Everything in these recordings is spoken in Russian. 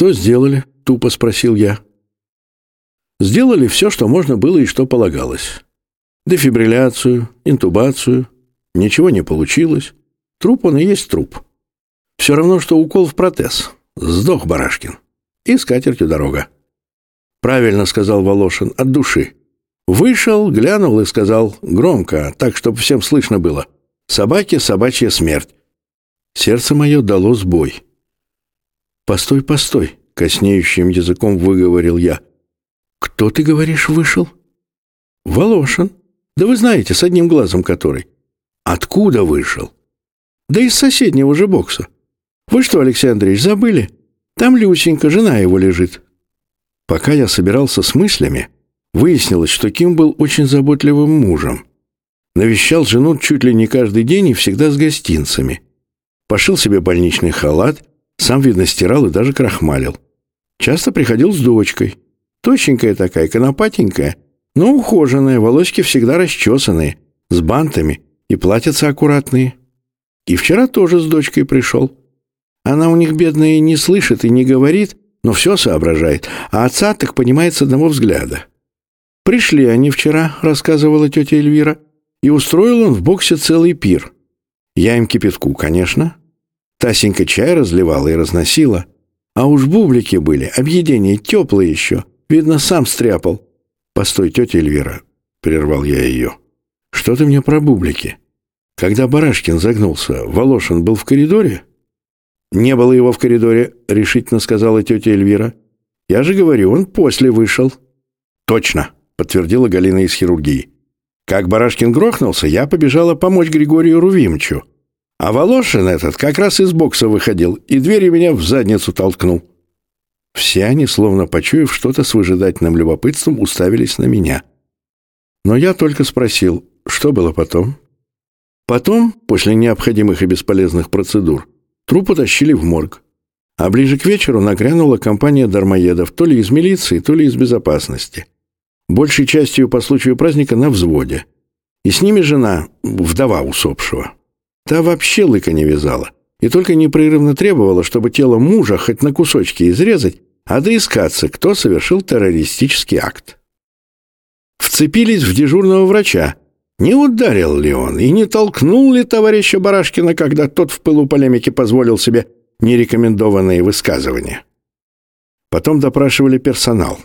«Что сделали?» — тупо спросил я. «Сделали все, что можно было и что полагалось. Дефибрилляцию, интубацию. Ничего не получилось. Труп он и есть труп. Все равно, что укол в протез. Сдох Барашкин. И с катертью дорога». «Правильно», — сказал Волошин, — «от души». Вышел, глянул и сказал громко, так, чтобы всем слышно было. «Собаке собачья смерть». Сердце мое дало сбой. «Постой, постой», — коснеющим языком выговорил я. «Кто, ты говоришь, вышел?» «Волошин. Да вы знаете, с одним глазом который». «Откуда вышел?» «Да из соседнего же бокса». «Вы что, Алексей Андреевич, забыли? Там Люсенька, жена его лежит». Пока я собирался с мыслями, Выяснилось, что Ким был очень заботливым мужем. Навещал жену чуть ли не каждый день и всегда с гостинцами. Пошил себе больничный халат, сам, видно, стирал и даже крахмалил. Часто приходил с дочкой. Тощенькая такая, конопатенькая, но ухоженная, волоски всегда расчесанные, с бантами и платьица аккуратные. И вчера тоже с дочкой пришел. Она у них, бедная, не слышит и не говорит, но все соображает, а отца так понимает с одного взгляда. Пришли они вчера, рассказывала тетя Эльвира, и устроил он в боксе целый пир. Я им кипятку, конечно. Тасенька чай разливала и разносила. А уж бублики были, объедения теплые еще. Видно, сам стряпал. «Постой, тетя Эльвира», — прервал я ее. «Что ты мне про бублики? Когда Барашкин загнулся, Волошин был в коридоре?» «Не было его в коридоре», — решительно сказала тетя Эльвира. «Я же говорю, он после вышел». «Точно», подтвердила Галина из хирургии. Как Барашкин грохнулся, я побежала помочь Григорию Рувимчу. А Волошин этот как раз из бокса выходил и двери меня в задницу толкнул. Все они, словно почуяв что-то с выжидательным любопытством, уставились на меня. Но я только спросил, что было потом? Потом, после необходимых и бесполезных процедур, труп утащили в морг. А ближе к вечеру нагрянула компания дармоедов, то ли из милиции, то ли из безопасности большей частью по случаю праздника на взводе. И с ними жена, вдова усопшего. Та вообще лыка не вязала. И только непрерывно требовала, чтобы тело мужа хоть на кусочки изрезать, а доискаться, кто совершил террористический акт. Вцепились в дежурного врача. Не ударил ли он и не толкнул ли товарища Барашкина, когда тот в пылу полемики позволил себе нерекомендованные высказывания? Потом допрашивали персонал.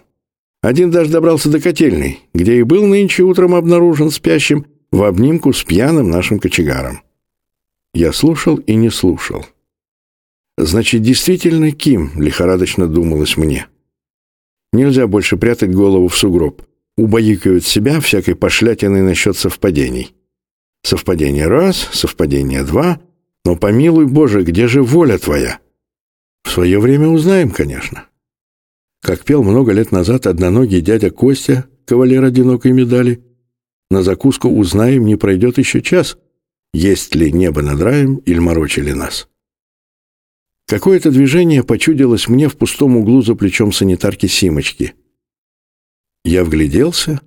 Один даже добрался до котельной, где и был нынче утром обнаружен спящим в обнимку с пьяным нашим кочегаром. Я слушал и не слушал. Значит, действительно Ким, лихорадочно думалось мне. Нельзя больше прятать голову в сугроб. Убаюкивать себя всякой пошлятиной насчет совпадений. Совпадение раз, совпадение два. Но помилуй Боже, где же воля твоя? В свое время узнаем, конечно как пел много лет назад одноногий дядя Костя, кавалер одинокой медали. На закуску узнаем, не пройдет еще час, есть ли небо над раем или морочили нас. Какое-то движение почудилось мне в пустом углу за плечом санитарки Симочки. Я вгляделся.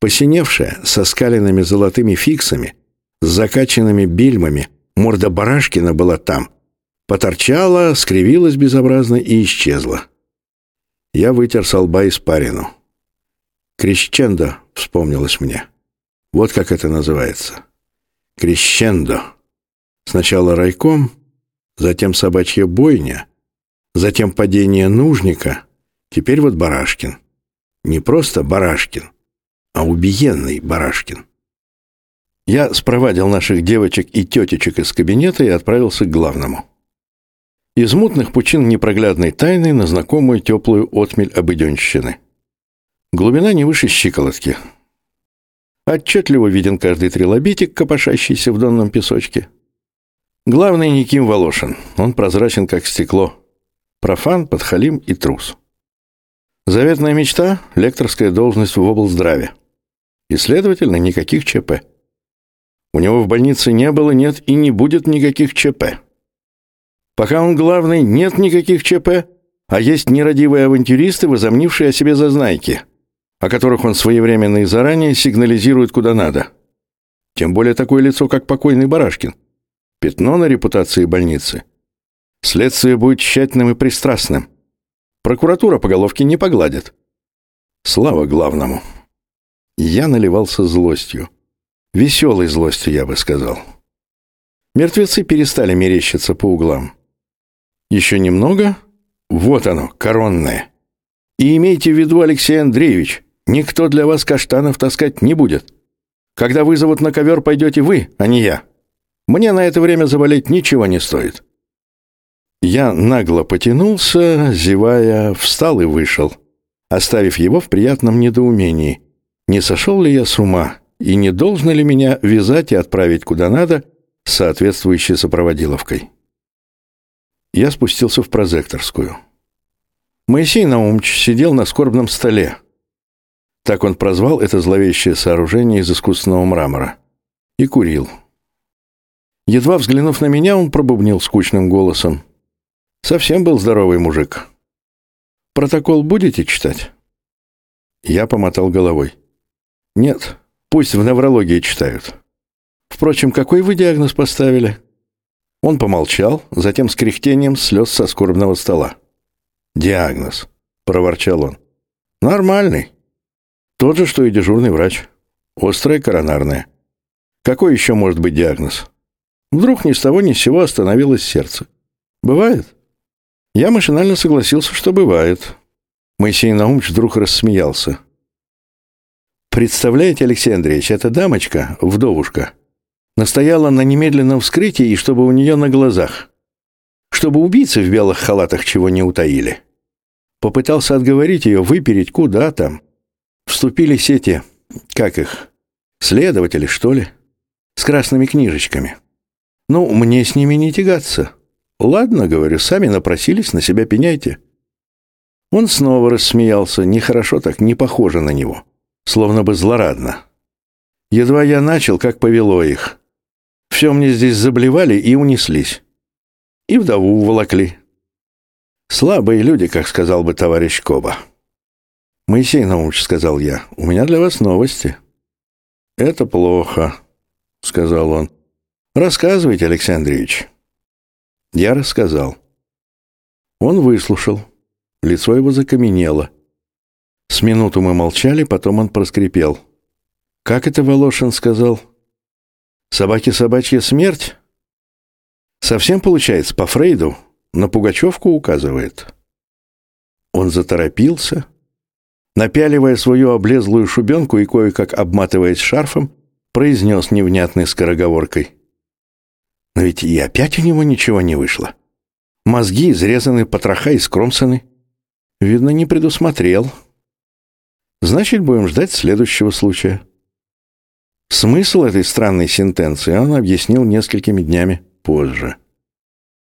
Посиневшая, со скаленными золотыми фиксами, с закачанными бельмами, морда Барашкина была там. Поторчала, скривилась безобразно и исчезла. Я вытер с лба испарину. «Крещендо», — вспомнилось мне. Вот как это называется. «Крещендо». Сначала райком, затем собачья бойня, затем падение нужника, теперь вот Барашкин. Не просто Барашкин, а убиенный Барашкин. Я спровадил наших девочек и тетечек из кабинета и отправился к главному из мутных пучин непроглядной тайны на знакомую теплую отмель обыденщины. Глубина не выше щиколотки. Отчетливо виден каждый трилобитик, копошащийся в донном песочке. Главный Никим Волошин. Он прозрачен, как стекло. Профан, подхалим и трус. Заветная мечта — лекторская должность в облздраве. И, следовательно, никаких ЧП. У него в больнице не было, нет и не будет никаких ЧП. Пока он главный, нет никаких ЧП, а есть нерадивые авантюристы, возомнившие о себе зазнайки, о которых он своевременно и заранее сигнализирует куда надо. Тем более такое лицо, как покойный Барашкин. Пятно на репутации больницы. Следствие будет тщательным и пристрастным. Прокуратура по головке не погладит. Слава главному. Я наливался злостью. Веселой злостью, я бы сказал. Мертвецы перестали мерещиться по углам. Еще немного. Вот оно, коронное. И имейте в виду, Алексей Андреевич, никто для вас каштанов таскать не будет. Когда вызовут на ковер, пойдете вы, а не я. Мне на это время заболеть ничего не стоит. Я нагло потянулся, зевая, встал и вышел, оставив его в приятном недоумении. Не сошел ли я с ума, и не должно ли меня вязать и отправить куда надо с соответствующей сопроводиловкой? Я спустился в прозекторскую. Моисей Наумович сидел на скорбном столе. Так он прозвал это зловещее сооружение из искусственного мрамора. И курил. Едва взглянув на меня, он пробубнил скучным голосом. Совсем был здоровый мужик. Протокол будете читать? Я помотал головой. Нет, пусть в неврологии читают. Впрочем, какой вы диагноз поставили? Он помолчал, затем с кряхтением слез со скорбного стола. «Диагноз», — проворчал он. «Нормальный. Тот же, что и дежурный врач. Острая коронарная. Какой еще может быть диагноз? Вдруг ни с того ни с сего остановилось сердце. Бывает?» Я машинально согласился, что бывает. Моисей Наумович вдруг рассмеялся. «Представляете, Алексей Андреевич, эта дамочка, вдовушка, настояла на немедленном вскрытии чтобы у нее на глазах. Чтобы убийцы в белых халатах чего не утаили. Попытался отговорить ее, выпереть куда там. Вступили сети, как их, следователи, что ли, с красными книжечками. Ну, мне с ними не тягаться. «Ладно, — говорю, — сами напросились, на себя пеняйте». Он снова рассмеялся, нехорошо так, не похоже на него, словно бы злорадно. Едва я начал, как повело их. Все мне здесь заблевали и унеслись. И вдову уволокли. Слабые люди, как сказал бы товарищ Коба. «Моисей Наумович, — сказал я, — у меня для вас новости». «Это плохо», — сказал он. «Рассказывайте, Алексей Андреевич». Я рассказал. Он выслушал. Лицо его закаменело. С минуту мы молчали, потом он проскрипел. «Как это Волошин сказал? Собаки собачья смерть?» «Совсем получается, по Фрейду, на Пугачевку указывает». Он заторопился, напяливая свою облезлую шубенку и кое-как обматываясь шарфом, произнес невнятной скороговоркой. Но ведь и опять у него ничего не вышло. Мозги изрезаны, потроха и скромсаны. Видно, не предусмотрел. Значит, будем ждать следующего случая. Смысл этой странной сентенции он объяснил несколькими днями позже.